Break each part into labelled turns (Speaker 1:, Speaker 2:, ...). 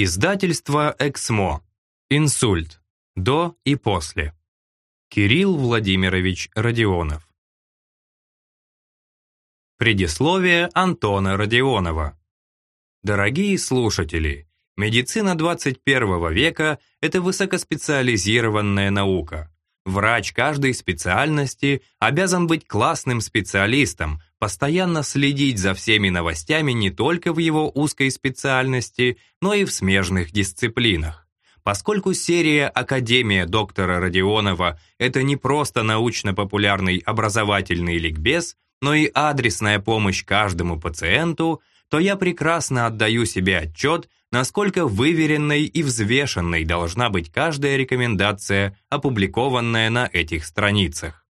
Speaker 1: Издательство «Эксмо». Инсульт. До и после. Кирилл Владимирович Родионов. Предисловие Антона Родионова. Дорогие слушатели, медицина 21 века – это высокоспециализированная наука. Врач каждой специальности обязан быть классным специалистом, постоянно следить за всеми новостями не только в его узкой специальности, но и в смежных дисциплинах. Поскольку серия «Академия доктора Родионова» — это не просто научно-популярный образовательный ликбез, но и адресная помощь каждому пациенту, то я прекрасно отдаю себе отчет, насколько выверенной и взвешенной должна быть каждая рекомендация, опубликованная на этих страницах.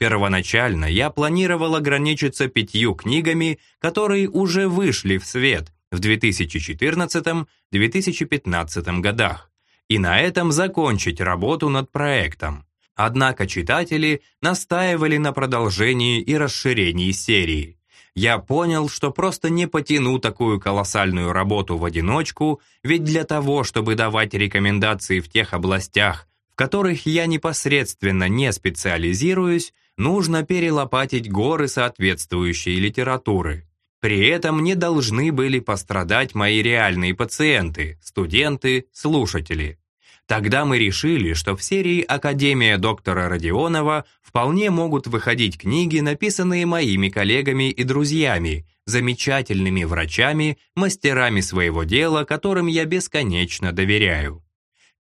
Speaker 1: Первоначально я планировал ограничиться пятью книгами, которые уже вышли в свет в 2014-2015 годах, и на этом закончить работу над проектом. Однако читатели настаивали на продолжении и расширении серии. Я понял, что просто не потяну такую колоссальную работу в одиночку, ведь для того, чтобы давать рекомендации в тех областях, в которых я непосредственно не специализируюсь, нужно перелопатить горы соответствующей литературы. При этом не должны были пострадать мои реальные пациенты, студенты, слушатели. Тогда мы решили, что в серии «Академия доктора Родионова» вполне могут выходить книги, написанные моими коллегами и друзьями, замечательными врачами, мастерами своего дела, которым я бесконечно доверяю.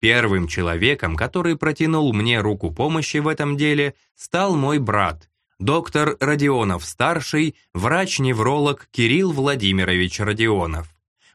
Speaker 1: Первым человеком, который протянул мне руку помощи в этом деле, стал мой брат, доктор Родионов-старший, врач-невролог Кирилл Владимирович Родионов.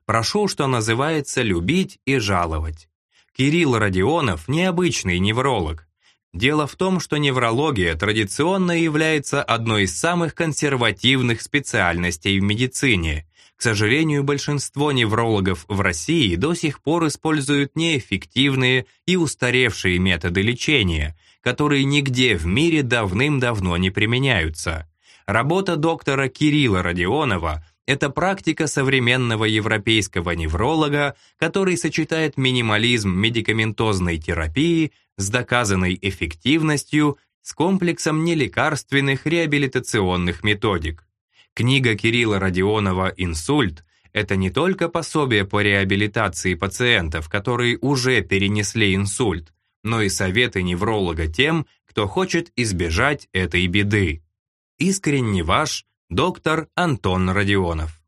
Speaker 1: Прошу, что называется, любить и жаловать. Кирилл Родионов – необычный невролог. Дело в том, что неврология традиционно является одной из самых консервативных специальностей в медицине, к сожалению, большинство неврологов в России до сих пор используют неэффективные и устаревшие методы лечения, которые нигде в мире давным-давно не применяются. Работа доктора Кирилла Родионова – это практика современного европейского невролога, который сочетает минимализм медикаментозной терапии с доказанной эффективностью с комплексом нелекарственных реабилитационных методик. Книга Кирилла Родионова «Инсульт» — это не только пособие по реабилитации пациентов, которые уже перенесли инсульт, но и советы невролога тем, кто хочет избежать этой беды. Искренне ваш, доктор Антон Родионов.